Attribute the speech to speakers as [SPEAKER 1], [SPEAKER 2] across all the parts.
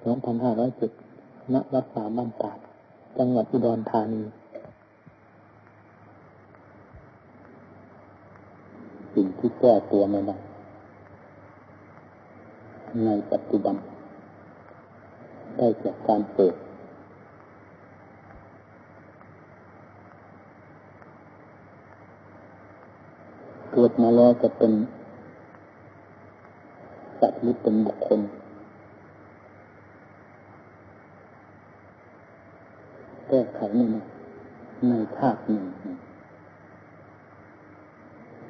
[SPEAKER 1] 2507ณวัดสามัญตาด จังหวัดอุดรธานี สิ่งที่แก้ตัวไม่ได้ในปัจจุบัน ได้จากการเปิดเกิดมาแล้วจะเป็นสัตว์หรือเป็นบุคคล แก้ไขไม่ได้ในภาคหนึ่ง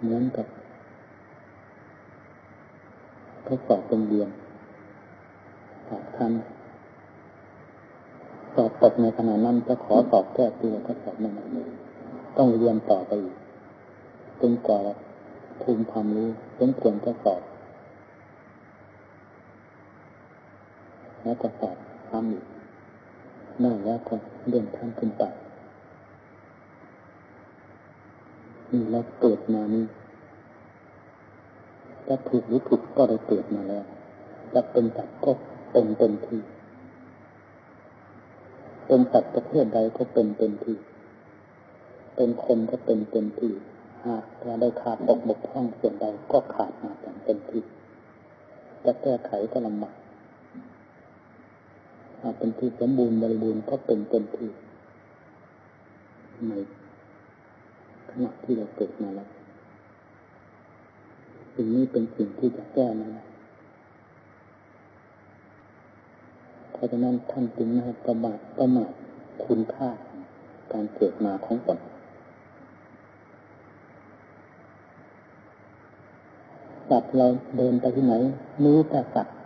[SPEAKER 1] เหมือนกับทดสอบเป็นเรียนสอบทันสอบตกในขณะนั้นจะขอสอบแก้ตัวทดสอบไม่ได้ต้องเรียนต่อไปอีกจนกว่าภูมิความรู้สมควรจะสอบแล้วก็สอบทำอีก นั่นแล้วก็เลื่อนขั้นขึ้นไปนี่แล้วเกิดมานี่จะถูกหรือผิดก็ได้เกิดมาแล้วจะเป็นสัตว์ก็เป็นเต็มที่เป็นสัตว์ประเภทใดก็เป็นเต็มที่เป็นคนก็เป็นเต็มที่หากเราได้ขาดตกบกพร่องส่วนใดก็ขาดมาอย่างเต็มที่จะแก้ไขก็ลำบาก เป็นที่สมบูรณ์บริบูรณ์ก็เป็นเต็มที่ในขณะที่เราเกิดมาแล้วสิ่งนี้เป็นสิ่งที่จะแก้มาแล้เพราะฉะนั้นท่านจึงไม่ประมาทประมาทคุณค่าการเกิดมาของตนสัตว์เราเดินไปที่ไหนรู้แต่สัตว์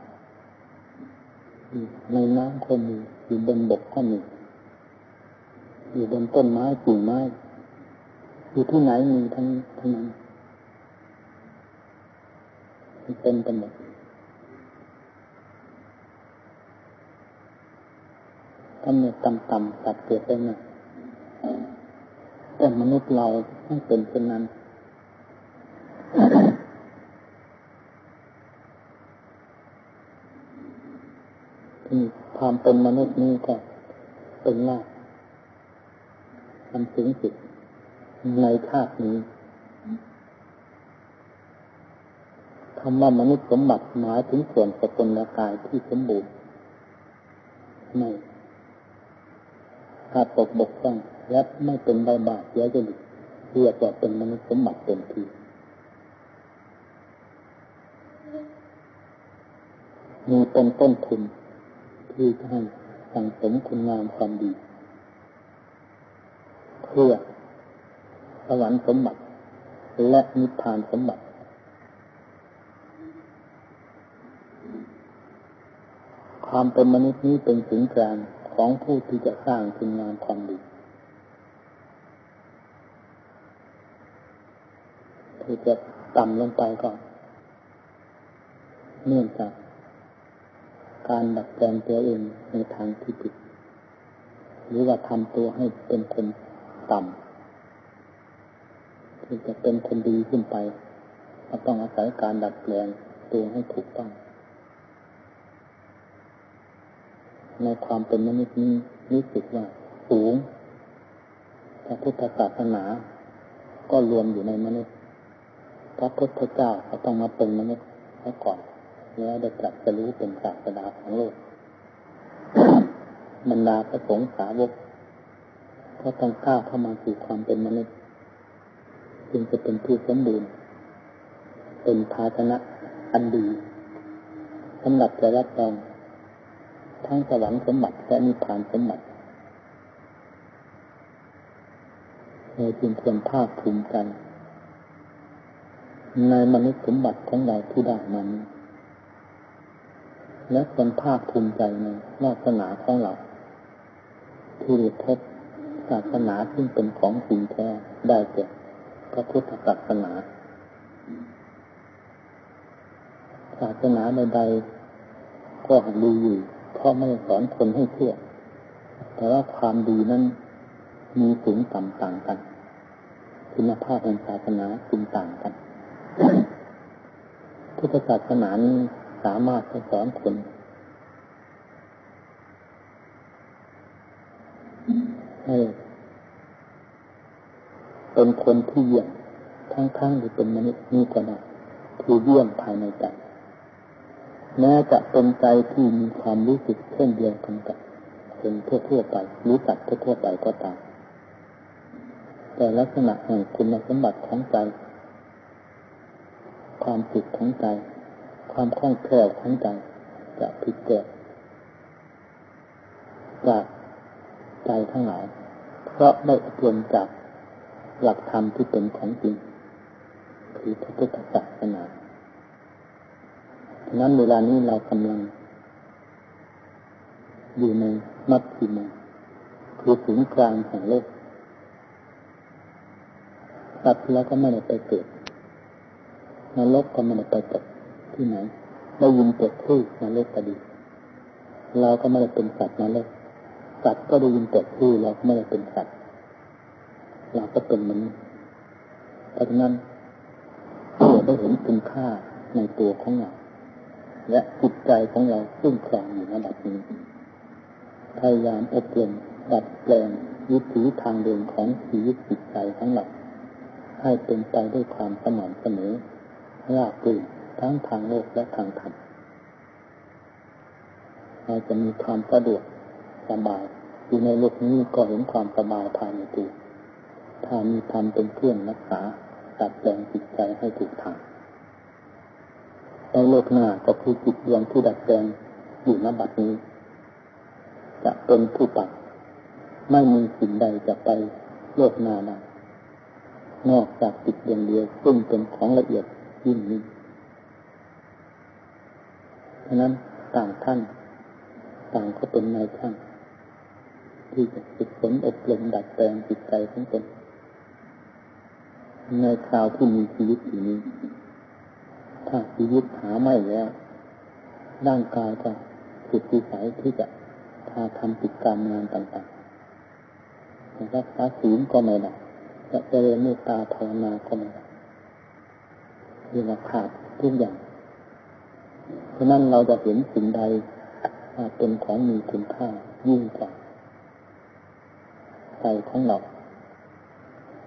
[SPEAKER 1] ในน้ำก็มีอยู่บนบกก็มีอยู่บนต้นไม้กิ่งไม้อยู่ที่ไหนมีทั้งทั้งนั้นเป็นไปหมดกำเนิดต่ำๆตัดเกิดไปหน่อยแต่มนุษย์เราไม่เป็นเช่นนั้น ความเป็นมนุษย์นี้ก็เป็นหน้าอันสูงสุดในชาตินี้คำว่ามนุษย์สมบัติหมายถึงส่วนสกลกายที่สมบูรณ์ไม่ขาดตกบกพร่องและไม่เป็นใบบาดเสียจริตเรียกว่าเป็นมนุษย์สมบัติเต็มที่มีเป็นต้นทุน ที่จะให้สั่งสมคุณงามความดี เพื่อสวรรค์สมบัติ และนิพพานสมบัติ ความเป็นมนุษย์นี้เป็นสิ่งกลางของผู้ที่จะสร้างคุณงามความดีที่จะต่ำลงไปก่อนเนื่องจาก การดัดแปลงตัวเองในทางที่ผิด หรือว่าทำตัวให้เป็นคนต่ำที่จะเป็นคนดีขึ้นไปต้องอาศัยการดัดแปลงตัวให้ถูกต้อง ในความเป็นมนุษย์นี้รู้สึกว่าสูงพระพุทธศาสนา ก็รวมอยู่ในมนุษย์ พระพุทธเจ้าก็ต้องมาเป็นมนุษย์ซะก่อน แล้วได้ตรัสรู้เป็นศาสดาของโลกบรรดาพระสงฆ์สาวกก็ต้องก้าวเข้ามาสู่ความเป็นมนุษย์จึงจะเป็นผู้สมบูรณ์ เป็นภาชนะอันดีสำหรับจะรับรองทั้งสวรรค์สมบัติและนิพพานสมบัติเราจึงควรภาคภูมิกันในมนุษย์สมบัติของเราที่ได้มานี้ และเป็นภาคภูมิใจในวาสนาของเราที่ได้พบศาสนาที่เป็นของจริงแท้ได้แก่พระพุทธศาสนา ศาสนาใดๆก็ดีอยู่เพราะไม่สอนคนให้เชื่อ แต่ว่าความดีนั้นมีสูงต่ำต่างกัน คุณภาพแห่งศาสนาจึงต่างกัน พุทธศาสนานี้ สามารถจะสอนคนให้เป็นคนที่เยี่ยมทั้งๆที่เป็นมนุษย์นี่ก็ได้คือเยี่ยมภายในใจแม้จะเป็นใจที่มีความรู้สึกเช่นเดียวกันกับคนทั่วๆไปรู้จักทั่วๆไปก็ตามแต่ลักษณะแห่งคุณสมบัติของใจ ความสุขของใจ ความคล่องแคล่วของใจจะผิดแปลกจากใจทั้งหลาย เพราะได้อบรมจากหลักธรรมที่เป็นของจริงคือพระพุทธศาสนานั้นเวลานี้เรากำลัง อยู่ในมัชชิมาคือศูนย์กลางแห่งโลกสัตว์แล้วก็ไม่ได้ไปเกิดนรกก็ไม่ได้ไปตก ที่ไหนได้ยินแต่ชื่อนรกก็ดี เราก็ไม่ได้เป็นสัตว์นรกสัตว์ก็ได้ยินแต่ชื่อเราก็ไม่ได้เป็นสัตว์เราก็เป็นมนุษย์เพราะฉะนั้นเราได้เห็นคุณค่าในตัวของเราและจิตใจของเราซึ่งครองอยู่ระดับนี้พยายามอบรมดัดแปลงวิถีทางเดินของชีวิตจิตใจของเราให้เป็นไปด้วยความสม่ำเสมอราบรื่น ทั้งทางโลกและทางธรรมเราจะมีความสะดวกสบายอยู่ในโลกนี้ก็เห็นความสบายภายในตัวถ้ามีธรรมเป็นเครื่องรักษาดัดแปลงจิตใจให้ถูกทางในโลกหน้าก็คือจิตดวงที่ดัดแปลงอยู่ณบัดนี้ จะเป็นผู้ปัดไม่มีสิ่งใดจะไปโลกหน้าได้นอกจากจิตดวงเดียวซึ่งเป็นของละเอียดยิ่งนี้ ฉะนั้นต่างท่าน ต่างก็เป็นนายช่างที่จะฝึกฝนอบรมดัดแปลงจิตใจของตนในคราวที่มีชีวิตอยู่นี้ ถ้าชีวิตหาไม่แล้ว ร่างกายก็สุดที่สายที่จะพาทำกิจกรรมงานต่างๆรักษาศีลก็ไม่ได้จะเจริญเมตตาภาวนาก็ไม่ได้เรียกว่าขาดทุกอย่าง เพราะนั้นเราจะเห็นสิ่งใดเป็นของมีคุณค่ายิ่งกว่าใจของเรา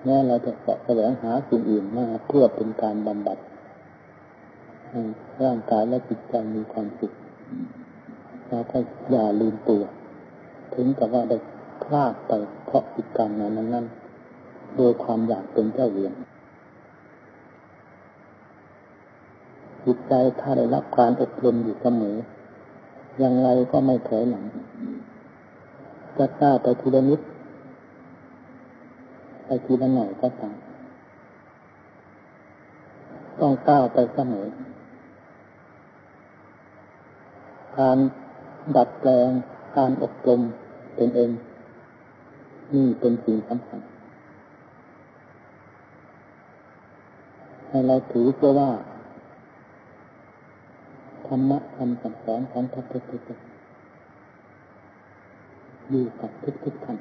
[SPEAKER 1] แม้เราจะแสวงหาสิ่งอื่นมาเพื่อเป็นการบำบัดร่างกายและจิตใจมีความสุขเราก็อย่าลืมตัว ถึงกับว่าได้พลาดไปเพราะกิจกรรมนั้นนั้น โดยความอยากเป็นเจ้าเวียน จิตใจถ้าได้รับการอบรมอยู่เสมออย่างไรก็ไม่ถอยหลัง จะกล้าไปทีละนิด ไปทีละหน่อยก็ตามต้องก้าวไปเสมอ การดัดแปลงการอบรมเป็นเอง นี่เป็นสิ่งสำคัญให้เราถือเพื่อว่า ธรรมะคำสั่งสอนของพระพุทธเจ้าอยู่กับทุกทุกท่าน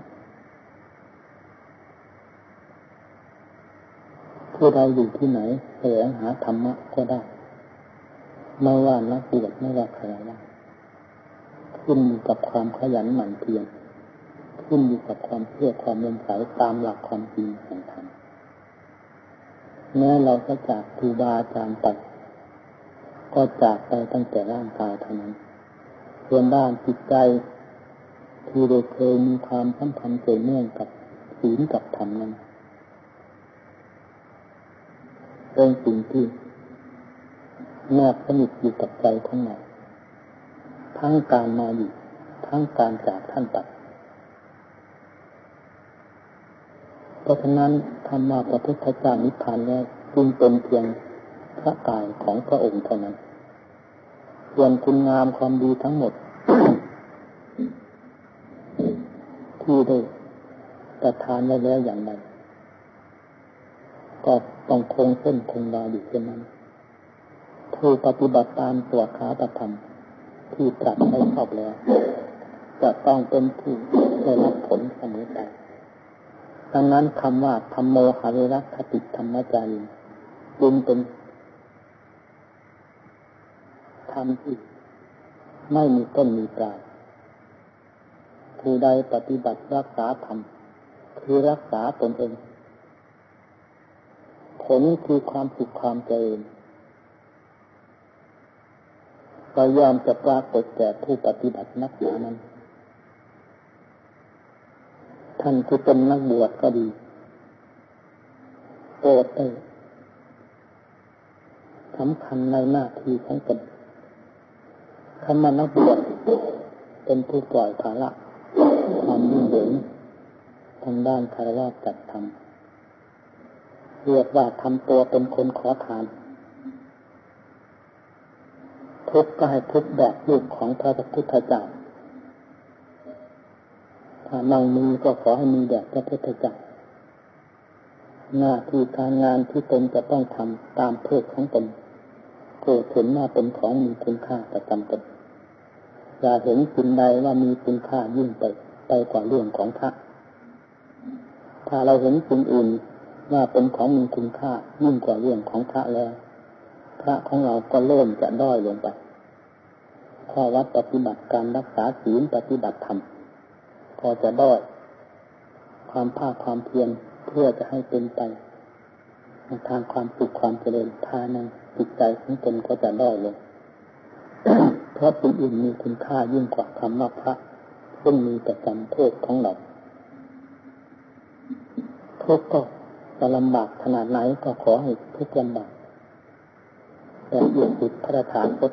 [SPEAKER 1] ผู้ใดอยู่ที่ไหนแสวงหาธรรมะก็ได้ไม่ว่านักบวชไม่ว่าใครว่าขึ้นอยู่กับความขยันหมั่นเพียรขึ้นอยู่กับความเชื่อความเลื่อมใสตามหลักความจริงแห่งธรรมแม้เราจะจากครูบาอาจารย์ไป ก็จากไปตั้งแต่ร่างกายเท่านั้น ส่วนด้านจิตใจ ที่เราเคยมีความสัมพันธ์เกี่ยวเนื่องกับศีลกับธรรมนั้นเป็นสิ่งที่แนบสนิทอยู่กับใจของเราทั้งการมาอยู่ ทั้งการจากท่านตัดเพราะฉะนั้นธรรมาพระพุทธเจ้านิพพานแล้วจึงเป็นเพียง ระกายของพระองค์เท่านั้น ส่วนคุณงามความดีทั้งหมด ที่ได้ประทานไว้แล้วอย่างไรก็ต้องคงเส้นคงวาอยู่เช่นนั้นผู้ปฏิบัติตามตัวขาตธรรมที่ตรัสให้ชอบแล้ว จะต้องเป็นผู้ได้รับผลเสมอไปดังนั้นคำว่าธรรมโมหะเวรคติธรรมจารีจึงเป็น ธรรมที่ไม่มีต้นมีปลายผู้ใดปฏิบัติรักษาธรรมคือรักษาตนเอง ผลคือความสุขความเจริญก็ยอมจะปรากฏแก่ผู้ปฏิบัตินักหนานั้น ท่านที่เป็นนักบวชก็ดีโปรดได้สำคัญในหน้าที่ของตน คำว่านักบวชเป็นผู้ปล่อยภาระความยุ่งเหยิงทางด้านคารวะจัดทำเรียกว่าทำตัวเป็นคนขอทาน ทุกก็ให้ทุกแบบลูกของพระพุทธเจ้าถ้านั่งมือก็ขอให้มีแบบพระพุทธเจ้าหน้าที่การงานที่ตนจะต้องทำตามเพศของตน เกิดเห็นว่าเป็นของมีคุณค่าประจำตนอย่าเห็นสิ่งใดว่ามีคุณค่ายิ่งไปไปกว่าเรื่องของพระถ้าเราเห็นสิ่งอื่นว่าเป็นของมีคุณค่ายิ่งกว่าเรื่องของพระแล้ว พระของเราก็เริ่มจะด้อยลงไปข้อวัดปฏิบัติการรักษาศีลปฏิบัติธรรมพอจะด้อยความภาคความเพียรเพื่อจะให้เป็นไปในทางความสุขความเจริญภายใน จิตใจของตนก็จะด้อยลง เพราะสิ่งอื่นมีคุณค่ายิ่งกว่าคำว่าพระซึ่งมีแต่จำโทษของเราทุกก็จะลำบากขนาดไหนก็ขอให้ทุกลำบากแต่เอียดติดพระฐานคต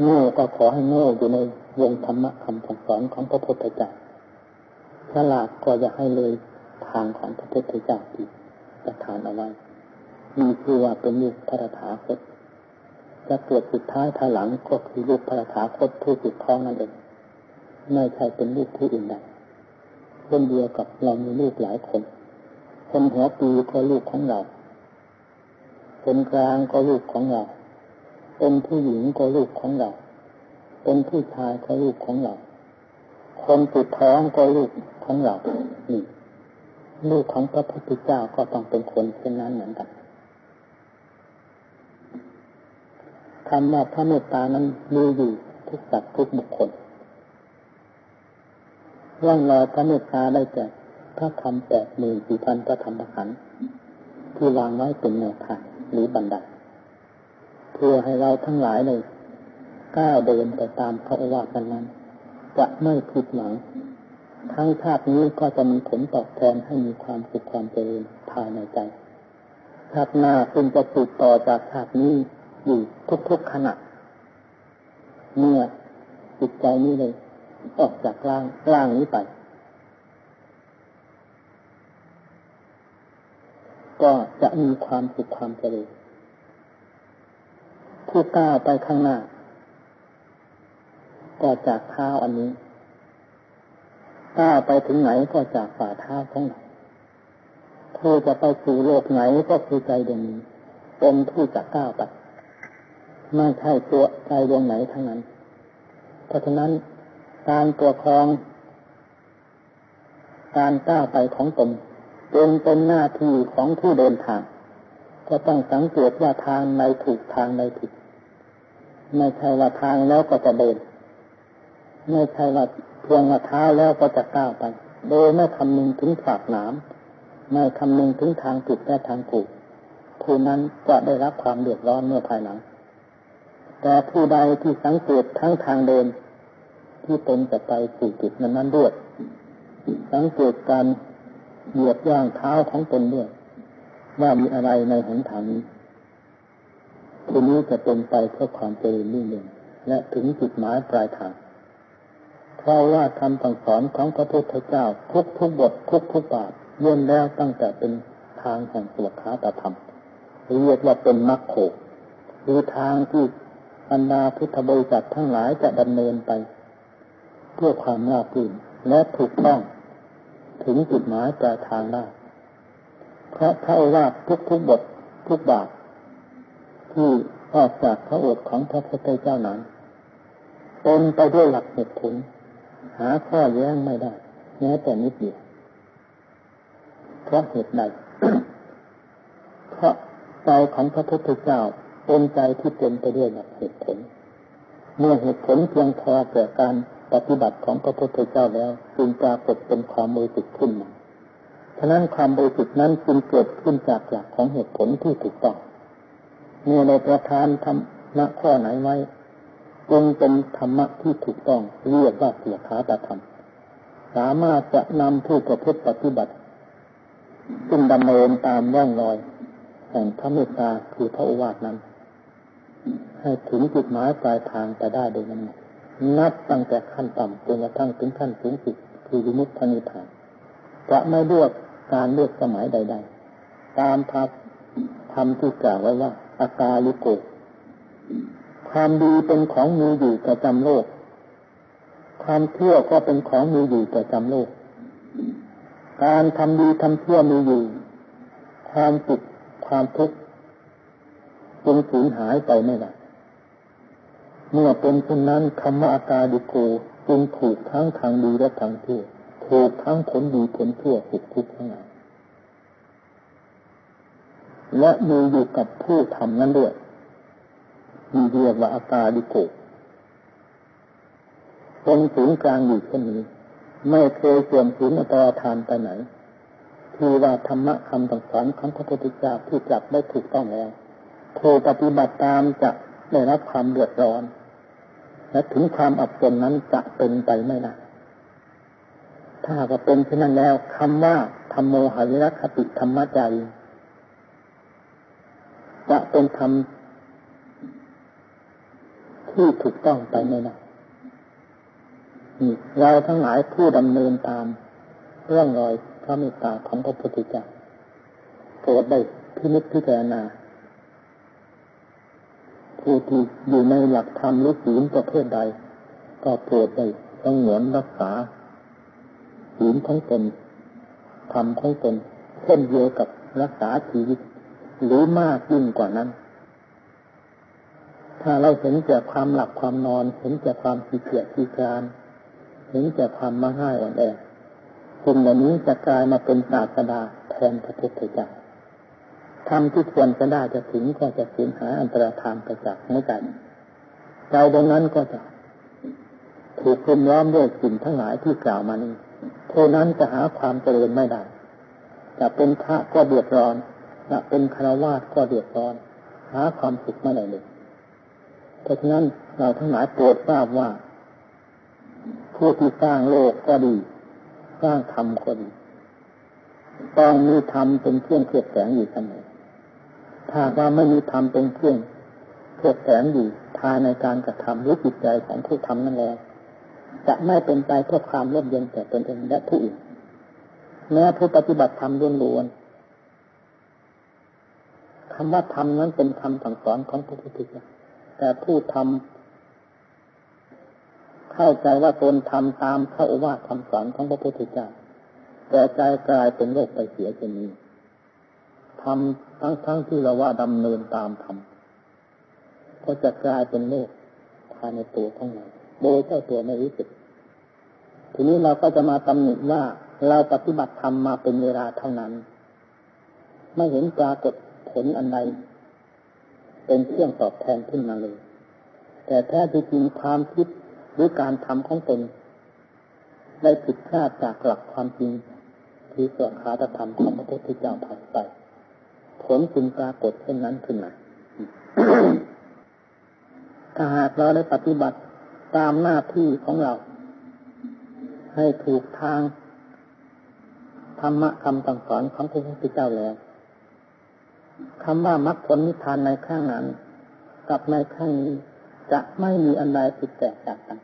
[SPEAKER 1] โง่ก็ขอให้โง่อยู่ในวงธรรมะคำสั่งสอนของพระพุทธเจ้าฉลาดก็จะให้เลยทางของพระพุทธเจ้าที่ประทานเอาไว้ มีคือว่าเป็นลูกพระถาคตจะเกิดสุดท้ายภายหลังก็คือลูกพระถาคตผู้สุดท้องนั่นเองไม่ใช่เป็นลูกผู้อื่นใดเช่นเดียวกับเรามีลูกหลายคน คนหัวปีก็ลูกของเรา คนกลางก็ลูกของเรา เป็นผู้หญิงก็ลูกของเรา เป็นผู้ชายก็ลูกของเรา คนติดท้องก็ลูกของเรา นี่ ลูกของพระพุทธเจ้าก็ต้องเป็นคนเช่นนั้นเหมือนกัน คำว่าพระเมตตานั้นมีอยู่ทุกสัตว์ทุกบุคคลร่องรอยพระเมตตาได้จากพระคำแปดหมื่นสี่พันพระธรรมขันธ์ที่วางไว้เป็นแนวทางหรือบันไดเพื่อให้เราทั้งหลายเลยก้าวเดินไปตามพระอวาทนั้น จะไม่ผิดหวังทั้งชาตินี้ก็จะมีผลตอบแทนให้มีความสุขความเจริญภายในใจชาติหน้าซึ่งจะติดต่อจากชาตินี้ อยู่ทุกๆขณะเมื่อจิตใจนี้เลย ออกจากร่างร่างนี้ไป ก็จะมีความสุขความเจริญผู้ก้าวไปข้างหน้า ก็จากเท้าอันนี้ก้าวไปถึงไหนก็จากฝ่าเท้าของเราเธอจะไปสู่โลกไหนก็คือใจเดวงนี้เป็นผู้จะก้าวไป ไม่ใช่ตัวใจดวงไหนทั้งนั้น เพราะฉะนั้นการตัวครอง การก้าวไปของตนเป็นเป็นหน้าที่ของผู้เดินทาง ก็ต้องสังเกตว่าทางในถูกทางในผิด ไม่ใช่ว่าทางแล้วก็จะเดิน ไม่ใช่ว่าเพียงว่าเท้าแล้วก็จะก้าวไป โดยไม่คำนึงถึงฝากหนามไม่คำนึงถึงทางผิดและทางถูกผู้นั้นจะได้รับความเดือดร้อนเมื่อภายหลัง แต่ผู้ใดที่สังเกตทั้งทางเดิน ที่ตนจะไปสู่จุดนั้นนั้นด้วย สังเกตการเหยียบย่างเท้าของตนด้วย ว่ามีอะไรในหนทางนี้ทีนี้จะเป็นไปเพื่อความเจริญรุ่งเรืองและถึงจุดหมายปลายทางเพราะว่าคำสั่งสอนของพระพุทธเจ้าทุกทุกบททุกทุกบาทย่นแล้วตั้งแต่เป็นทางแห่งสวดคาตธรรมเรียกว่าเป็นมรรคโขหรือทางที่ บรรดาพุทธบริษัททั้งหลายจะดำเนินไป เพื่อความราบรื่นและถูกต้องถึงจุดหมายปลายทางได้เพราะเท่าว่าทุกทุกบททุกบาทที่ออกจากพระโอษฐ์ของพระพุทธเจ้านั้นเป็นไปด้วยหลักเหตุผล หาข้อแย้งไม่ได้แม้แต่นิดเดียวเพราะเหตุใดเพราะใจของพระพุทธเจ้า เป็นใจที่เต็มไปด้วยหลักเหตุผล เมื่อเหตุผลเพียงพอแก่การปฏิบัติของพระพุทธเจ้าแล้วจึงปรากฏเป็นความมือติดขึ้นมาฉะนั้นความบริสุทธิ์นั้นจึงเกิดขึ้นจากหลักของเหตุผลที่ถูกต้องเมื่อในประธานธรรมะข้อไหนไว้จงเป็นธรรมะที่ถูกต้องเรียกว่าเสียขาตธรรม สามารถจะนำผู้ประพฤติปฏิบัติซึ่งดำเนินตามร่องรอย แห่งพระเมตตาคือพระอวาทนั้น ให้ถึงจุดหมายปลายทางไปได้โดยนั้นนับตั้งแต่ขั้นต่ำจนกระทั่งถึงขั้นสูงสุดคือวิมุตตินิพพานจะไม่เลือกการเลือกสมัยใด ๆ ตามพักธรรมที่กล่าวไว้ว่าอากาลิโกความดีเป็นของมีอยู่ประจำโลก ความเชื่อก็เป็นของมีอยู่ประจำโลก การทำดีทำเชื่อมีอยู่ ความสุขความทุกข์ จงสูญหายไปไม่ได้เมื่อเป็นเช่นนั้นคำว่าอากาดิโกจึงถูกทั้งทางดีและทางชั่วถูกทั้งผลดีผลชั่วสุขทุกทั้งนั้นและมีอยู่กับผู้ทำนั้นด้วยมีเรียกว่าอากาดิโกตรงศูนย์กลางอยู่เช่นนี้ ไม่เคยเสื่อมสูญอัตราทานไปไหน คือว่าธรรมะคำต่างสอนของพระพุทธเจ้าที่จับได้ถูกต้องแล้ว ผู้ปฏิบัติตามจะได้รับความเดือดร้อน และถึงความอับจนนั้นจะเป็นไปไม่ได้ถ้าก็เป็นเช่นนั้นแล้วคำว่าธรรมโมหวิรัคติธรรมใจจะเป็นธรรมที่ถูกต้องไปไม่ได้เราทั้งหลายผู้ดำเนินตามเรื่องรอยพระเมตตาของพระพุทธเจ้าโปรดได้พินิจพิจารณา ผู้ที่อยู่ในหลักธรรมหรือศีลประเภทใด ก็โปรดได้ต้องหวนรักษาศีลของตนธรรมของตนเช่นเดียวกับรักษาชีวิต หรือมากยิ่งกว่านั้น ถ้าเราเห็นแก่ความหลับความนอน เห็นแก่ความขี้เกียจขี้การเห็นแก่ความมาง่ายอ่อนแอสิ่งเหล่านี้จะกลายมาเป็นศาสดาแทนพระพุทธเจ้า ทำที่ควรจะได้จะถึงก็จะสูญหาอันตรธานไปจากหัวใจใจตรงนั้นก็จะถูกคลุมล้อมด้วยสิ่งทั้งหลายที่กล่าวมานี้เท่านั้นจะหาความเจริญไม่ได้จะเป็นพระก็เดือดร้อนจะเป็นคารวาสก็เดือดร้อน หาความสุขไม่ได้เลยเพราะฉะนั้นเราทั้งหลายโปรดทราบว่า ผู้ที่สร้างโลกก็ดี สร้างธรรมก็ดี ต้องมีธรรมเป็นเครื่องเคลือบแสงอยู่เสมอ ถ้าว่าไม่มีธรรมเป็นเครื่องเคลือบแสงอยู่ภายในการกระทำหรือจิตใจของผู้ทำนั่นแล้วจะไม่เป็นไปเพื่อความร่มเย็นแก่ตนเองและผู้อื่นแม้ผู้ปฏิบัติธรรมล้วนๆคำว่าธรรมนั้นเป็นคำสั่งสอนของพระพุทธเจ้าแต่ผู้ทำเข้าใจว่าตนทำตามพระโอวาทคำสอนของพระพุทธเจ้าแต่ใจกลายเป็นโลกไปเสียเช่นนี้ ทำทั้งทั้งที่เราว่าดำเนินตามธรรมก็จะกลายเป็นโลกภายในตัวของเราโดยเจ้าตัวไม่รู้สึก ทีนี้เราก็จะมาตำหนิว่าเราปฏิบัติธรรมมาเป็นเวลาเท่านั้น ไม่เห็นปรากฏผลอันใดเป็นเครื่องตอบแทนขึ้นมาเลย แต่แท้จริงความคิดหรือการทำของตนได้ผิดพลาดจากหลักความจริงที่ส่วนขาตธรรมของพระพุทธเจ้าผ่านไป ผลจึงปรากฏเช่นนั้นขึ้นมาถ้าหากเราได้ปฏิบัติตามหน้าที่ของเรา ให้ถูกทางธรรมะคำสั่งสอนของพระพุทธเจ้าแล้วคำว่ามรรคผลนิพพานในข้างนั้น กับในข้างนี้จะไม่มีอันใดผิดแตกจากกัน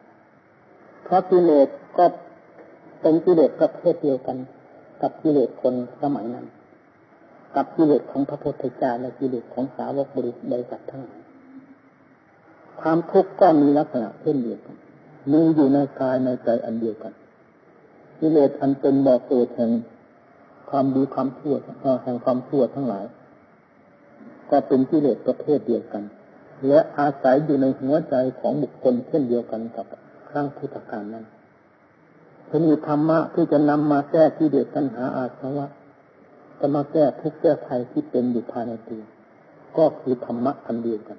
[SPEAKER 1] เพราะกิเลสก็เป็นกิเลสประเภทเดียวกัน กับกิเลสคนสมัยนั้น กับกิเลสของพระพุทธเจ้าและกิเลสของสาวกบริบริษัททั้งหลายความทุกข์ก็มีลักษณะเช่นเดียวกันมีอยู่ในกายในใจอันเดียวกันกิเลสอันเป็นบ่อเกิดแห่งความดีความชั่วแห่งความชั่วทั้งหลาย ก็เป็นกิเลสประเภทเดียวกัน และอาศัยอยู่ในหัวใจของบุคคลเช่นเดียวกันกับครั้งพุทธกาลนั้นจะมีธรรมะที่จะนำมาแก้ที่เด็ดตัณหาอาสวะ จะมาแก้ทุกข์แก้ภัยที่เป็นอยู่ภายในตัวก็คือธรรมะอันเดียวกัน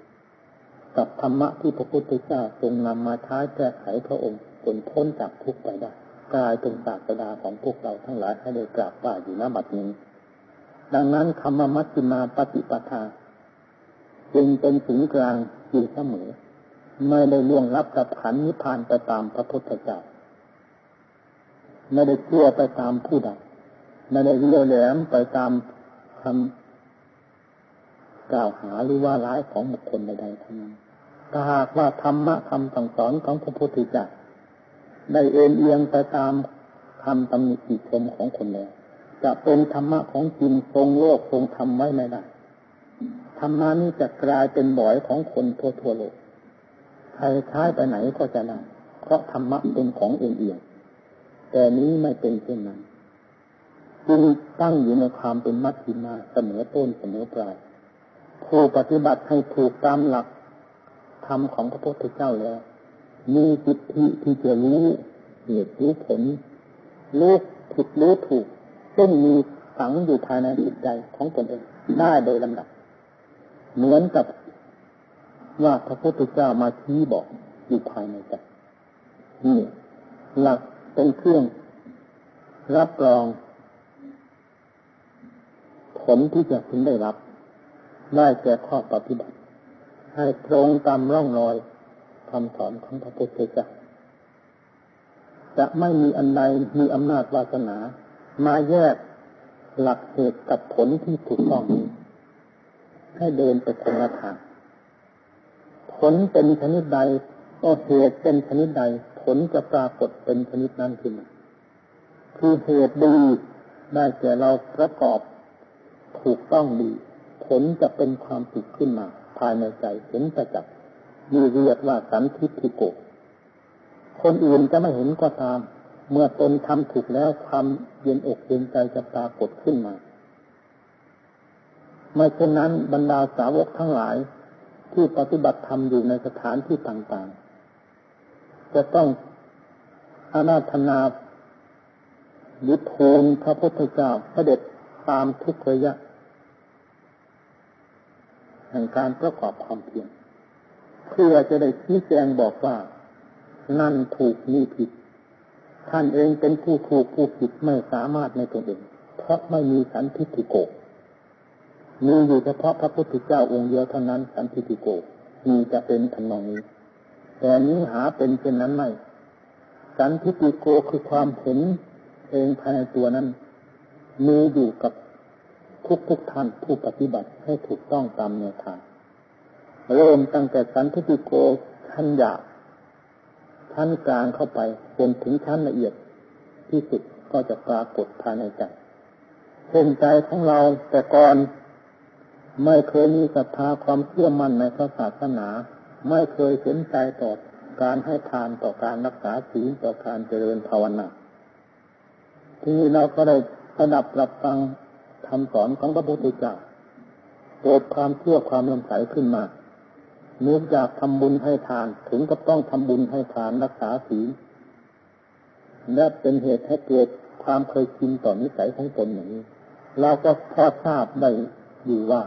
[SPEAKER 1] กับธรรมะที่พระพุทธเจ้าทรงนำมาท้ายแก้ไขพระองค์จนพ้นจากทุกข์ไปได้กลายเป็นศาสดาของพวกเราทั้งหลายให้ได้กราบไหว้อยู่ณบัดนี้ ดังนั้นคำมัชฌิมาปฏิปทา จึงเป็นศูนย์กลางอยู่เสมอ ไม่ได้ล่วงรับกับขันนิพพานไปตามพระพุทธเจ้า ไม่ได้เชื่อไปตามผู้ใด ไม่ได้เลี้ยวแหลมไปตามคำกล่าวหาหรือว่าร้ายของบุคคลใดๆทั้งนั้นถ้าหากว่าธรรมะคำสั่งสอนของพระพุทธเจ้าได้เอ็นเอียงไปตามคำตำหนิติชมของคนแล้วจะเป็นธรรมะของจริงทรงโลกทรงธรรมไว้ไม่ได้ธรรมานี้จะกลายเป็นบ่อยของคนทั่วทั่วโลกใครใช้ไปไหนก็จะได้เพราะธรรมะเป็นของเอียงเอียงแต่นี้ไม่เป็นเช่นนั้น จึงตั้งอยู่ในความเป็นมัชฌิมาเสมอต้นเสมอปลายผู้ปฏิบัติให้ถูกตามหลักธรรมของพระพุทธเจ้าแล้ว มีจิตที่ที่จะรู้เหตุรู้ผลรู้ผิดรู้ถูก ซึ่งมีฝังอยู่ภายในจิตใจของตนเองได้โดยลำดับ เหมือนกับว่าพระพุทธเจ้ามาชี้บอกอยู่ภายในใจนี่หลักเป็นเครื่องรับรอง ลที่จะพึงได้รับ ได้แก่ข้อปฏิบัติ ให้ตรงตามร่องรอยคำสอนของพระพุทธเจ้าจะไม่มีอันใดมีอำนาจวาสนา มาแยกหลักเหตุกับผลที่ถูกต้องนี้ให้เดินไปคนละทางผลเป็นชนิดใดก็เหตุเป็นชนิดใด ผลจะปรากฏเป็นชนิดนั้นขึ้นคือเหตุดีได้แก่เราประกอบ ถูกต้องดี ผลจะเป็นความสุขขึ้นมา ภายในใจเห็นประจักษ์มีเรียกว่าสันทิฏฐิโก คนอื่นจะไม่เห็นก็ตาม เมื่อตนทำถูกแล้วความเย็นอกเย็นใจจะปรากฏขึ้นมาไม่เช่นนั้นบรรดาสาวกทั้งหลาย ที่ปฏิบัติธรรมอยู่ในสถานที่ต่างๆ จะต้องอาราธนายุทโธนพระพุทธเจ้าพระเด็จตามทุกระยะ แห่งการประกอบความเพียรเพื่อจะได้ชี้แจงบอกว่านั่นถูกนี่ผิด ท่านเองเป็นผู้ถูกผู้ผิดไม่สามารถในตนเอง เพราะไม่มีสันทิฏฐิโกมีอยู่เฉพาะพระพุทธเจ้าองค์เดียวเท่านั้นสันทิฏฐิโกมีจะเป็นทำนองนี้ แต่นี้หาเป็นเช่นนั้นไม่ สันทิฏฐิโกคือความเห็นเองภายในตัวนั้นมีอยู่กับ ทุกทุกท่านผู้ปฏิบัติให้ถูกต้องตามแนวทาง เริ่มตั้งแต่สันทิฏฐิโกชั้นหยาบชั้นกลางเข้าไปจนถึงชั้นละเอียดที่สุดก็จะปรากฏภายในใจเช่นใจของเราแต่ก่อนไม่เคยมีศรัทธาความเชื่อมั่นในพระศาสนา ไม่เคยสนใจต่อการให้ทานต่อการรักษาศีลต่อการเจริญภาวนา ทีนี้เราก็ได้ระดับรับฟัง คำสอนของพระพุทธเจ้าเกิดความเชื่อความเลื่อมใสขึ้นมาเนื่องจากทำบุญให้ทานถึงกับต้องทำบุญให้ทานรักษาศีลและเป็นเหตุให้เกิดความเคยชินต่อนิสัยของตนอย่างนี้ เราก็พอทราบได้อยู่ว่า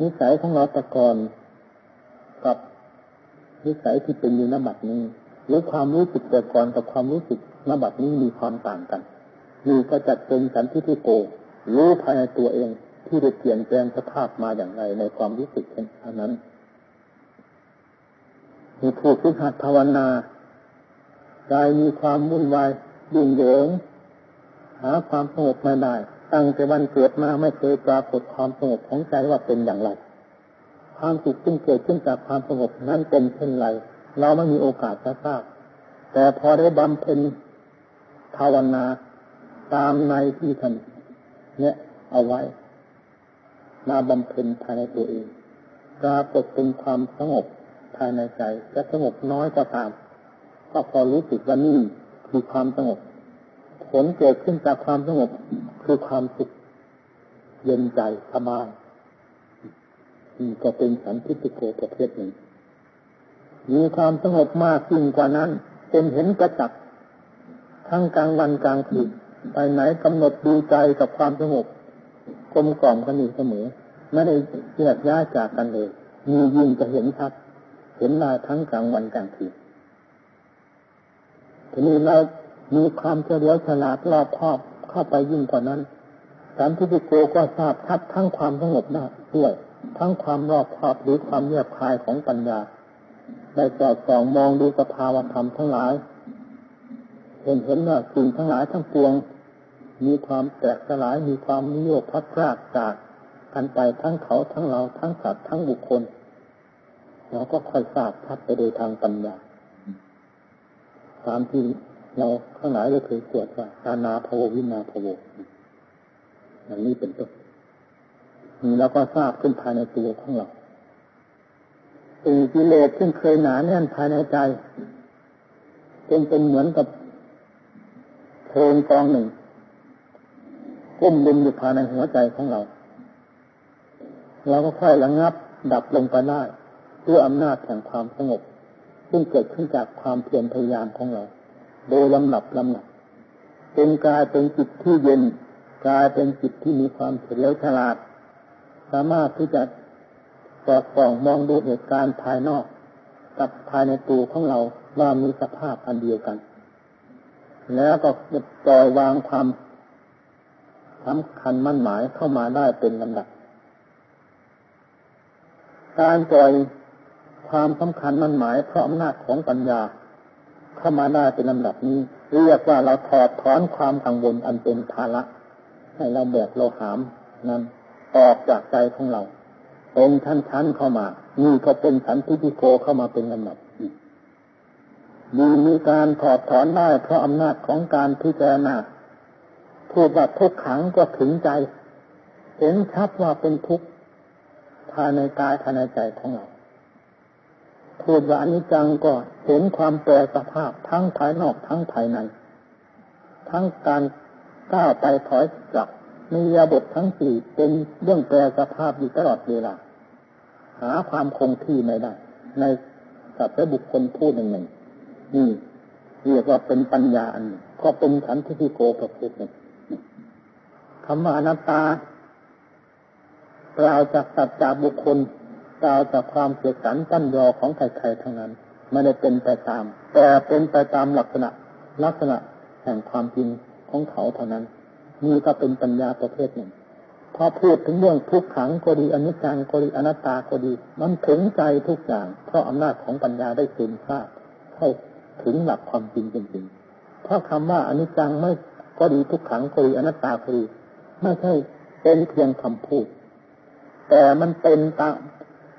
[SPEAKER 1] นิสัยของเราตะกอนกับนิสัยที่เป็นอยู่นบัดนี้หรือความรู้สึกแต่ก่อนกับความรู้สึกนบัดนี้มีความต่างกันนี่ก็จัดเป็นสันทิฏฐิโก รู้ภายในตัวเองที่ได้เปลี่ยนแปลงสภาพมาอย่างไรในความรู้สึกเช่นนั้นมีผู้ฝึกหัดภาวนาใจมีความวุ่นวายยุ่งเหยิงหาความสงบไม่ได้ ตั้งแต่วันเกิดมาไม่เคยปรากฏความสงบของใจว่าเป็นอย่างไร ความสุขซึ่เกิดขึ้นจากความสงบนั้นเป็นเช่นไร เราไม่มีโอกาสจะทราบ แต่พอได้บำเพ็ญภาวนาตามในที่ท่าน เนี่ยเอาไว้มาบำเพ็ญภายในตัวเองปรากฏเป็นความสงบภายในใจจะสงบน้อยก็ตาม ก็พอรู้สึกว่านี่คือความสงบ ผลเกิดขึ้นจากความสงบคือความสุขเย็นใจสบายนี่ก็เป็นสันติโกประเภทหนึ่ง มีความสงบมากยิ่งกว่านั้นเป็นเห็นกระจักทั้งกลางวันกลางคืน ไปไหนกำหนดดูใจกับความสงบกลมกล่อมกันอยู่เสมอ ไม่ได้แยกย้ายจากกันเลยมียิ่งจะเห็นชัดเห็นมาทั้งกลางวันกลางคืนทีนี้เรามีความเฉลียวฉลาดรอบครอบเข้าไปยิ่งกว่านั้นสันทิฏโกก็ทราบทัดทั้งความสงบได้ด้วย ทั้งความรอบครอบหรือความเงียบคายของปัญญา ได้จอดส่องมองดูสภาวธรรมทั้งหลาย เห็นเห็นว่าสิ่งทั้งหลายทั้งปวง มีความแตกสลายมีความนิโยพัดพรากจากกันไปทั้งเขาทั้งเราทั้งสัตว์ทั้งบุคคลเราก็ค่อยทราบชัดไปโดยทางปัญญาตามที่เราข้างหลายเราเคยสวดว่าอานาภววินาภวอย่างนี้เป็นต้นนี่เราก็ทราบขึ้นภายในตัวของเราสิ่งกิเลสซึ่งเคยหนาแน่นภายในใจเป็นเป็นเหมือนกับ เพลิงกองหนึ่งก้มลุมอยู่ภายในหัวใจของเรา เราก็ค่อยระงับดับลงไปได้ด้วยอำนาจแห่งความสงบ ซึ่งเกิดขึ้นจากความเพียรพยายามของเรา โดยลำหนับลำหนับเป็นกายเป็นจิตที่เย็นกายเป็นจิตที่มีความเฉลียวฉลาด สามารถที่จะสอดส่องมองดูเหตุการณ์ภายนอก กับภายในตัวของเราว่ามีสภาพอันเดียวกัน แล้วก็ปล่อยวางความสำคัญมั่นหมายเข้ามาได้เป็นลำดับ การปล่อยความสำคัญมั่นหมายเพราะอำนาจของปัญญา เข้ามาได้เป็นลำดับนี้ เรียกว่าเราถอดถอนความกังวลอันเป็นภาระ ให้เราแบกเราหามนั้นออกจากใจของเราเป็นชั้นๆเข้ามานี่ก็เป็นสันติพิโกเข้ามาเป็นลำดับ มีมีการถอดถอนได้เพราะอำนาจของการพิจารณาพูดว่าทุกขังก็ถึงใจ เห็นชัดว่าเป็นทุกข์ภายในกายภายในใจของเรา พูดว่าอนิจจังก็เห็นความแปรสภาพทั้งภายนอกทั้งภายใน ทั้งการก้าวไปถอยกลับมียาบททั้งสี่เป็นเรื่องแปรสภาพอยู่ตลอดเวลา หาความคงที่ไม่ได้ ในสัตว์และบุคคลผู้หนึ่งหนึ่ง นี่เรียกว่าเป็นปัญญาอันก็เป็นขันธ์ที่โกประเภทหนึ่งคำว่าอนัตตากล่าวจากสัตว์จาบุคคลกล่าวจากความเสียสันตั้นยอของใครๆทั้งนั้นไม่ได้เป็นไปตาม แต่เป็นไปตามลักษณะ ลักษณะแห่งความจริงของเขาเท่านั้นนี่ก็เป็นปัญญาประเภทหนึ่งพอพูดถึงเรื่องทุกขังก็ดีอนิจจังก็ดีอนัตตาก็ดี มันถึงใจทุกอย่าง เพราะอำนาจของปัญญาได้ซึมซาบเข้า ถึงหลักความจริงจริงๆเพราะคำว่าอนิจจังไม่ก็ดีทุกขังก็ดีอนัตตาก็ดีไม่ใช่เป็นเพียงคำพูด แต่มันเป็นตาม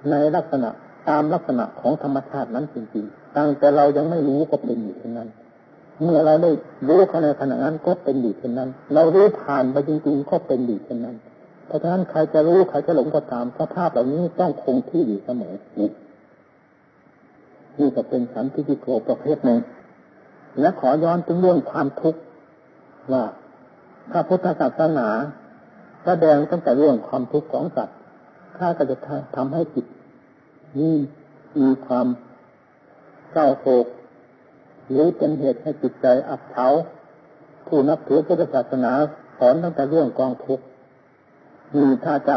[SPEAKER 1] ในลักษณะตามลักษณะของธรรมชาตินั้นจริงๆตั้งแต่เรายังไม่รู้ก็เป็นอยู่เช่นนั้น เมื่อเราได้รู้เขาในขณะนั้นก็เป็นดีเช่นนั้น เรารู้ผ่านไปจริงๆก็เป็นดีเช่นนั้น เพราะฉะนั้นใครจะรู้ใครจะหลงก็ตามสภาพเหล่านี้ต้องคงที่อยู่เสมอนี่ นี่ก็เป็นสันติโกประเภทหนึ่ง และขอย้อนถึงเรื่องความทุกข์ว่าพระพุทธศาสนาแสดงตั้งแต่เรื่องความทุกข์ของสัตว์ถ้าก็จะทำให้จิตนี่มีความเศร้าโศกหรือเป็นเหตุให้จิตใจอับเฉาผู้นับถือพุทธศาสนาสอนตั้งแต่เรื่องกองทุกข์นี่ถ้าจะ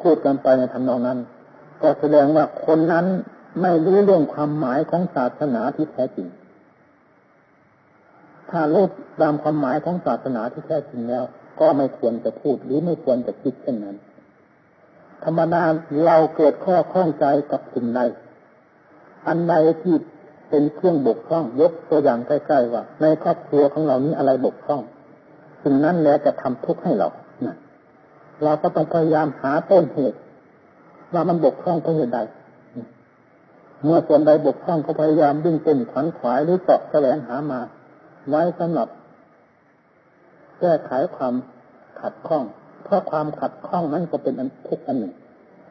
[SPEAKER 1] พูดกันไปในทำนองนั้น ก็แสดงว่าคนนั้น ไม่รู้เรื่องความหมายของศาสนาที่แท้จริง ถ้ารู้ตามความหมายของศาสนาที่แท้จริงแล้ว ก็ไม่ควรจะพูดหรือไม่ควรจะคิดเช่นนั้น ธรรมดาเราเกิดข้อข้องใจกับสิ่งใดอันใดที่เป็นเครื่องบกพร่องยกตัวอย่างใกล้ๆว่า ในครอบครัวของเรานี้อะไรบกพร่องสิ่งนั้นแหละจะทำทุกข์ให้เรานะเราก็ต้องพยายามหาต้นเหตุว่ามันบกพร่องเพราะเหตุใด เมื่อส่วนใดบกพร่องก็พยายามดึงเป็นขวัญขวายหรือเจาะแสวงหามา ไว้สำหรับ แก้ไขความขัดข้อง เพราะความขัดข้องนั้นก็เป็นอันทุกข์อันหนึ่ง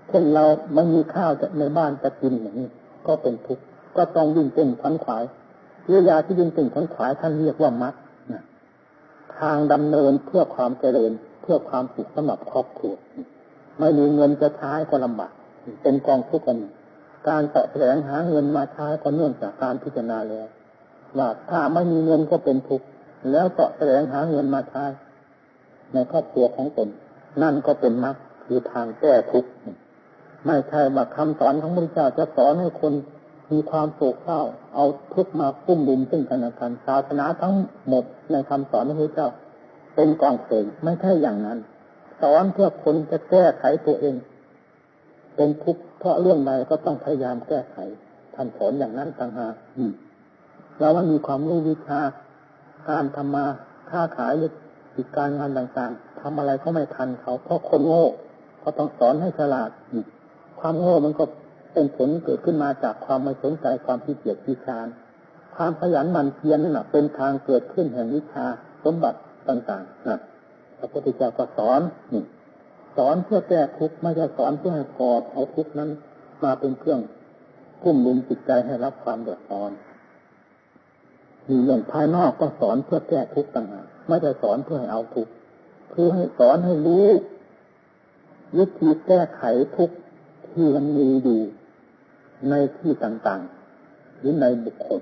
[SPEAKER 1] เช่นเราไม่มีข้าวจะในบ้านจะกินอย่างนี้ ก็เป็นทุกข์ก็ต้องวิ่งเต้นขันขวายเระยาที่วิ่งเต้นขันขวายท่านเรียกว่ามัดทางดำเนินเพื่อความเจริญเพื่อความสุขสำหรับครอบครัวไม่มีเงินจะใช้ก็ลำบากเป็นกองทุกข์กัน การแตะแสงหาเงินมาใช้ก็เนื่องจากการพิจารณาแล้วว่าถ้าไม่มีเงินก็เป็นทุกข์แล้วเตะแสวงหาเงินมาใช้ในครอบครัวของตนนั่นก็เป็นมรรคคือทางแก้ทุกข์ไม่ใช่ว่าคำสอนของพระเจ้าจะสอนให้คนมีความโศกเศร้า เอาทุกข์มาปุ้มลุมซึ่งกันและกันศาสนาทั้งหมดในคำสอนของพระเจ้า เป็นกองเพลงไม่ใช่อย่างนั้น สอนเพื่อคนจะแก้ไขตัวเอง เป็นทุกข์เพราะเรื่องใดก็ต้องพยายามแก้ไขท่านสอนอย่างนั้นต่างหากเราว่ามีความรู้วิชา การทำมาค้าขายหรือกิจการงานต่างๆทำอะไรก็ไม่ทันเขาเพราะคนโง่เขาต้องสอนให้ฉลาดความโง่มันก็เป็นผลเกิดขึ้นมาจากความไม่สนใจความขี้เกียจขี้ชานความขยันหมั่นเพียรนั่นแหละเป็นทางเกิดขึ้นแห่งวิชาสมบัติต่างๆนะพระพุทธเจ้าก็สอนนี่ สอนเพื่อแก้ทุกข์ไม่ใช่สอนเพื่อให้กอดเอาทุกข์นั้น มาเป็นเครื่องพุ่มลุมจิตใจให้รับความเดือดร้อนมีเรื่องภายนอกก็สอนเพื่อแก้ทุกข์ต่างหากไม่ใช่สอนเพื่อให้เอาทุกข์คือให้สอนให้รู้วิธีแก้ไขทุกข์ที่มันมีอยู่ในที่ต่างๆ หรือในบุคคล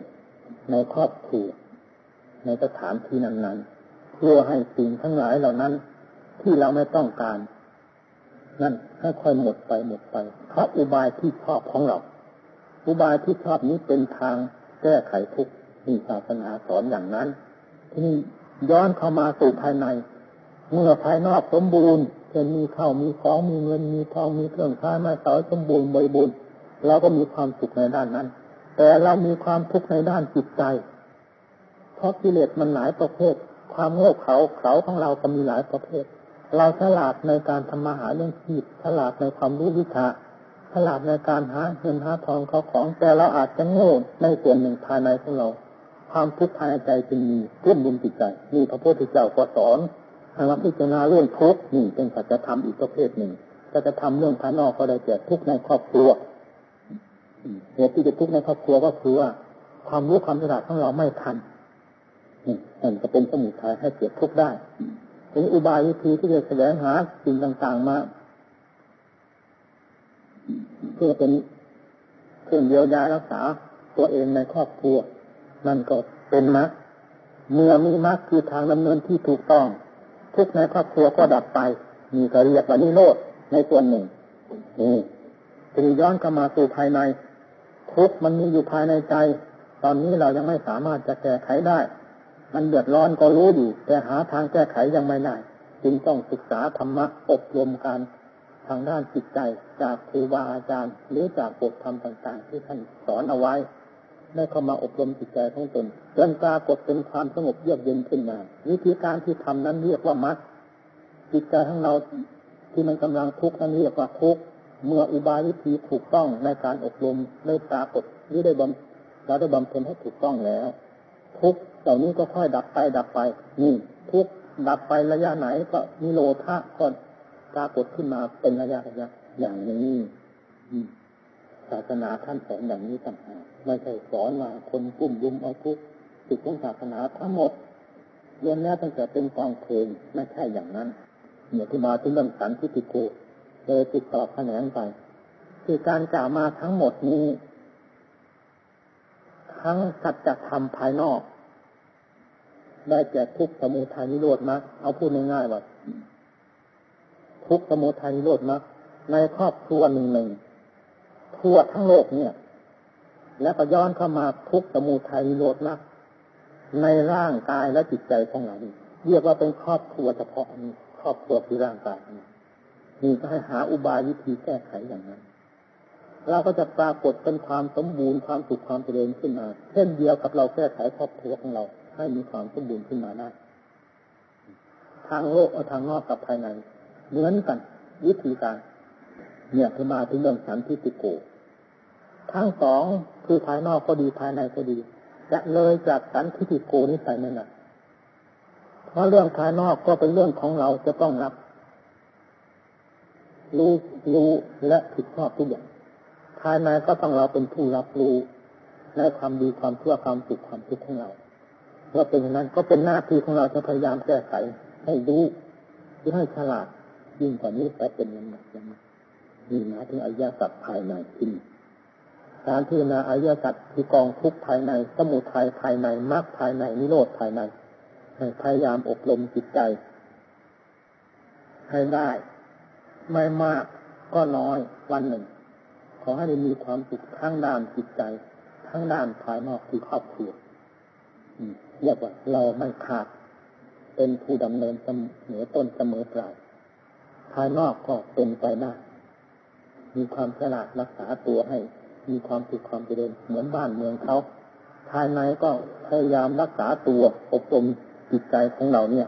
[SPEAKER 1] ในครอบครัวในสถานที่นั้นๆเพื่อให้สิ่งทั้งหลายเหล่านั้น ที่เราไม่ต้องการ นั่นให้ค่อยหมดไปหมดไปเพราะอุบายที่ชอบของเรา อุบายที่ชอบนี้เป็นทางแก้ไขทุกข์มีศาสนาสอนอย่างนั้น ที่นี่ย้อนเข้ามาสู่ภายใน เมื่อภายนอกสมบูรณ์เช่นมีข้าวมีของมีเงินมีทองมีเครื่องใช้ไม้สอยสมบูรณ์บริบูรณ์เราก็มีความสุขในด้านนั้น แต่เรามีความทุกข์ในด้านจิตใจ เพราะกิเลสมันหลายประเภท ความโง่เขาเขาของเราก็มีหลายประเภท เราฉลาดในการทำมาหาเรื่องชีพฉลาดในความรู้วิชาฉลาดในการหาเงินหาทองเขาของ แต่เราอาจจะโง่ในส่วนหนึ่งภายในของเรา ความทุกข์ภายในใจจึงมีเรุ่มรุมจิตใจนี่พระพุทธเจ้าก็สอนให้มาพิจารณาเรื่องทุกข์นี่เป็นสัจธรรมอีกประเภทหนึ่งสัจธรรมเรื่องภายนอกก็ได้แก่ทุกข์ในครอบครัวเหตุที่จะทุกข์ในครอบครัวก็คือว่าความรู้ความฉลาดของเราไม่ทันนั่นก็เป็นสมุทัยให้เกิดทุกข์ได้ เป็นอุบายวิธีที่จะแสวงหาสิ่งต่างๆมาเพื่อเป็นเครื่องเยียวยารักษาตัวเองในครอบครัว นั่นก็เป็นมรรคเมื่อมีมรรคคือทางดำเนินที่ถูกต้อง ทุกในครอบครัวก็ดับไปมีก็เรียกว่านิโรธในส่วนหนึ่งนี่ทีนี้ย้อนเข้ามาสู่ภายในทุกมันมีอยู่ภายในใจ ตอนนี้เรายังไม่สามารถจะแก้ไขได้ มันเดือดร้อนก็รู้อยู่ แต่หาทางแก้ไขยังไม่ได้จึงต้องศึกษาธรรมะอบรมการทางด้านจิตใจจากครูบาอาจารย์ หรือจากบทธรรมต่างๆ ที่ท่านสอนเอาไว้ ได้เข้ามาอบรมจิตใจของตนจนปรากฏเป็นความสงบเยือกเย็นขึ้นมา วิธีการที่ทำนั้นเรียกว่ามัดจิตใจของเราที่มันกำลังทุกข์นั้นเรียกว่าทุกข์เมื่ออุบายวิธีถูกต้องในการอบรมได้ปรากฏหรือได้บำเราได้บำเพ็ญให้ถูกต้องแล้ว ทุก เหล่านี้ก็ค่อยดับไปดับไป นี่ทุกดับไประยะไหนก็นิโรธาก็ปรากฏขึ้นมาเป็นระยะระยะอย่างนี้ศาสนาท่านสอนอย่างนี้ต่างหากไม่ใช่สอนว่าคนกุ้มรุมเอาทุกจุดของศาสนาทั้งหมดเรียนแล้วตั้งแต่เป็นกองเพลงไม่ใช่อย่างนั้นเนี่ยที่มาถึงเรื่องสันทิฏฐิโกเลยติดต่อแขนงไป คือการกล่าวมาทั้งหมดนี้ ทั้งสัจธรรมภายนอก ได้แก่ทุกสมุทัยนิโรธมรรคเอาพูดง่ายๆว่าทุกสมุทัยนิโรธมรรคในครอบครัวหนึ่งหนึ่งทั่วทั้งโลกเนี่ย แล้วก็ย้อนเข้ามาทุกสมุทัยนิโรธมรรคในร่างกายและจิตใจของเราเรียกว่าเป็นครอบครัวเฉพาะนี้ครอบครัวคือร่างกายนี้นี่ก็ให้หาอุบายวิธีแก้ไขอย่างนั้น เราก็จะปรากฏเป็นความสมบูรณ์ความสุขความเจริญขึ้นมา เช่นเดียวกับเราแก้ไขครอบครัวของเรา ให้มีความสมบูรณ์ขึ้นมาได้ทางโลกเอาทางนอกกับภายใน เหมือนกัน วิธีการ เนี่ยคือมาถึงเรื่องสันทิติโกทั้งสองคือภายนอกก็ดีภายในก็ดีจะเลยจากสันทิติโกนี้ไปนั่นแหละเพราะเรื่องภายนอกก็เป็นเรื่องของเราจะต้องรับ รู้รู้และผิดชอบทุกอย่างภายในก็ต้องเราเป็นผู้รับรู้ในความดีความชั่วความสุขความทุกข์ของเรา เมื่อเป็นอย่างนั้นก็เป็นหน้าที่ของเราจะพยายามแก้ไขให้รู้หรือให้ฉลาดยิ่งกว่านี้แต่เป็นยังไงยังไงนี่นะถึงอายะสัตว์ภายในที่การพิจารณาอายะสัตว์คือกองทุกภายใน สมุทัยภายในมรรคภายในนิโรธภายในให้พยายามอบรมจิตใจ ให้ได้ ไม่มากก็น้อยวันหนึ่ง ขอให้ได้มีความสุขทั้งด้านจิตใจ ทั้งด้านภายนอกคือครอบครัว เรียกว่าเราไม่ขาด เป็นผู้ดำเนินเสมอต้นเสมอปลายภายนอกก็เป็นไปได้มีความฉลาดรักษาตัวให้ มีความสุขความเจริญเหมือนบ้านเมืองเขาภายในก็พยายามรักษาตัวอบรมจิตใจของเราเนี่ย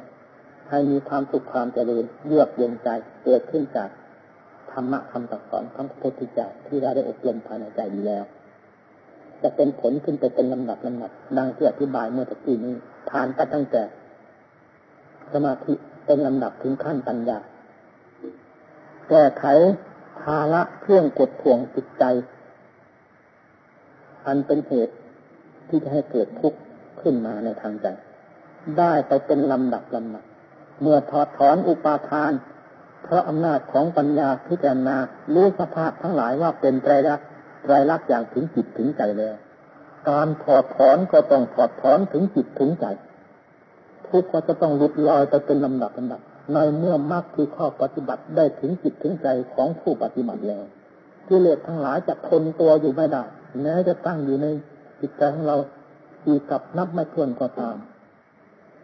[SPEAKER 1] ให้มีความสุขความเจริญเยือกเย็นใจเกิดขึ้นจากธรรมะคำสอนของพระพุทธเจ้าที่เราได้อบรมภายในใจอยู่แล้ว จะเป็นผลขึ้นไปเป็นลำดับลำดับดังที่อธิบายเมื่อตะกี้นี้ผ่านกันตั้งแต่สมาธิเป็นลำดับถึงขั้นปัญญา แก้ไขภาระเครื่องกดท่วงจิตใจ อันเป็นเหตุที่จะให้เกิดทุกข์ขึ้นมาในทางใจ ได้ไปเป็นลำดับลำดับ เมื่อถอดถอนอุปาทาน เพราะอำนาจของปัญญาพิจารณารู้สภาพทั้งหลายว่าเป็นไตรลักษณ์ ไตรลักษณ์อย่างถึงจิตถึงใจแล้ว การถอดถอนก็ต้องถอดถอนถึงจิตถึงใจ ทุกข์ก็จะต้องหลุดลอยไปเป็นลำดับลำดับในเมื่อมรรคคือข้อปฏิบัติได้ถึงจิตถึงใจของผู้ปฏิบัติแล้วกิเลสทั้งหลายจะทนตัวอยู่ไม่ได้แม้จะตั้งอยู่ในจิตใจของเราอีกกับนับไม่ถ้วนก็ตาม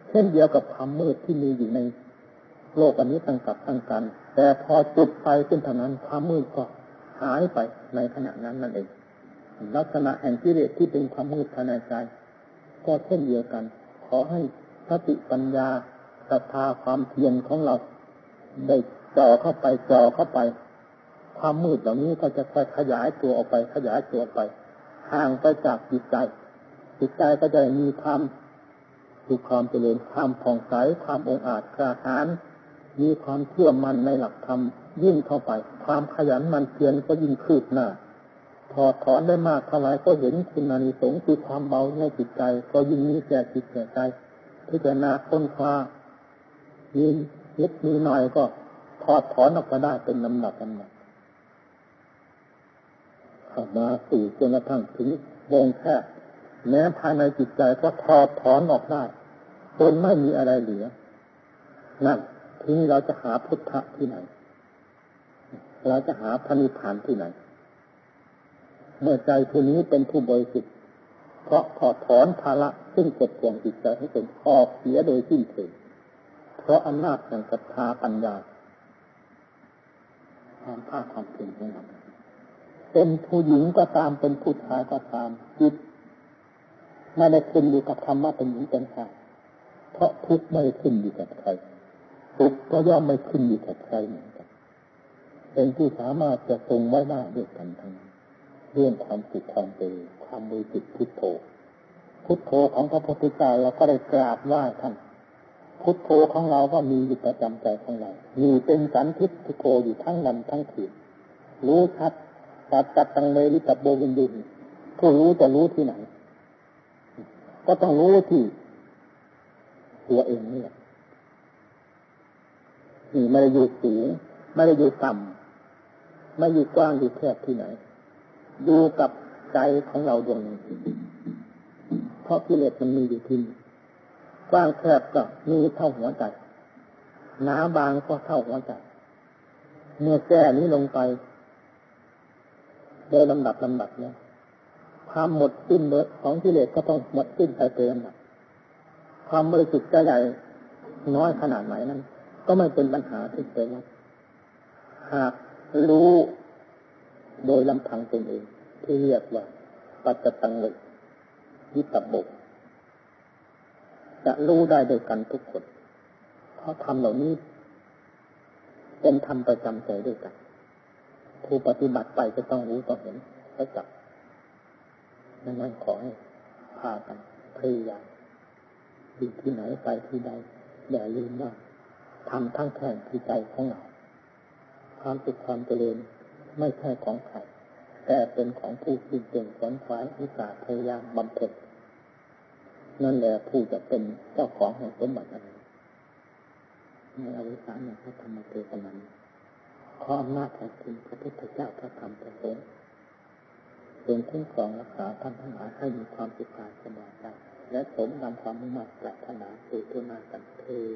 [SPEAKER 1] เช่นเดียวกับความมืดที่มีอยู่ในโลกอันนี้ตั้งกับตั้งกัน แต่พอจุดไฟขึ้นเท่านั้นความมืดก็ หายไปในขณะนั้นนั่นเอง ลักษณะแห่งกิเลสที่เป็นความมืดภายในใจ ก็เช่นเดียวกัน ขอให้สติปัญญาศรัทธาความเพียรของเราได้จ่อเข้าไปจ่อเข้าไป ความมืดเหล่านี้ก็จะค่อยขยายตัวออกไปขยายตัวไป ห่างไปจากจิตใจ จิตใจก็จะมีความมีความเจริญความผ่องใสความองอาจกล้าหาญมีความเชื่อมั่นในหลักธรรม ยิ่งเข้าไป ความขยันมันเพียรก็ยิ่งคืบหน้าถอดถอนได้มากเท่าไรก็เห็นคุณอานิสงส์คือความเบาในจิตใจ ก็ยิ่งมีแก่จิตแก่ใจพิจารณาค้นคว้ามีนิดมีหน่อยก็ถอดถอนออกมาได้เป็นลำดับลำดับข้ามาสู่จนกระทั่งถึงวงแค่แม้ภายในจิตใจก็ถอดถอนออกได้จนไม่มีอะไรเหลือนั่นทีนี้เราจะหาพุทธะที่ไหน เราจะหาพระนิพพานที่ไหน เมื่อใจผู้นี้เป็นผู้บริสุทธิ์เพราะถอดถอนภาระซึ่งกดข่วงจิตใจให้เป็นออกเสียโดยสิ้นเชิงเพราะอำนาจแห่งศรัทธาปัญญาความภาคความเพียรของเราเป็นผู้หญิงก็ตามเป็นผู้ชายก็ตามจิตไม่ได้ขึ้นอยู่กับคำว่าเป็นหญิงเป็นชายเพราะทุกไม่ขึ้นอยู่กับใครทุกก็ย่อมไม่ขึ้นอยู่กับใครเหมือนกัน เป็นผู้สามารถจะทรงไว้ได้ด้วยกันทั้งเรื่องความสุขความเจริญความมือจิตพุทโธ พุทโธของพระพุทธเจ้าเราก็ได้กราบไหว้ท่านพุทโธของเราก็มีอยู่ประจำใจของเรามีเป็นสันทิพุทโธอยู่ทั้งวันทั้งคืนรู้ชัดตัดตัดตังเลริตบโบวินดุนผู้รู้จะรู้ที่ไหน ก็ต้องรู้ที่ตัวเองนี่แหละนี่ไม่ได้อยู่สูงไม่ได้อยู่ต่ำ ไม่อยู่กว้างอยู่แคบที่ไหน ดูกับใจของเราดวงนี้เพราะกิเลสมันมีอยู่ที่นี่กว้างแคบก็มีเท่าหัวใจหนาบางก็เท่าหัวใจเมื่อแก้นี้ลงไปโดยลำดับลำดับเนี่ยความหมดสิ้นเของกิเลสก็ต้องหมดสิ้นไปเป็นลำดับความบริสุทธิ์จใหญ่น้อยขนาดไหนนั้น ก็ไม่เป็นปัญหาที่เป็นหาก รู้โดยลำพังตนเองที่เรียกว่า ปัจจตังเลยยิตบกจะรู้ได้โดยกันทุกคน เพราะธรรมเหล่านี้ เป็นธรรมประจำใจด้วยกัน ผู้ปฏิบัติไปจะต้องรู้ต้องเห็นและจับดังนั้นขอให้พากันพยายามอยู่ที่ไหนไปที่ใดอย่าลืมว่าทำทั้งแท่งที่ใจของเรา ความสุขความเจริญไม่ใช่ของใครแต่เป็นของผู้ที่เก่งขวนขวายอุตสาห์พยายามบำเพ็ญนั่นแหละผู้จะเป็นเจ้าของแห่งสมบัติอะไรในอวิสานในพระธรรมเทศนาขออำนาจแห่งคุณพระพุทธเจ้าพระธรรมพระสงฆ์ทรงคุ้มครองรักษาท่านทั้งหลายให้มีความสุขกายสบายใจและสมดังความมุ่งมั่นปรารถนาสู่ทุนากันเทอ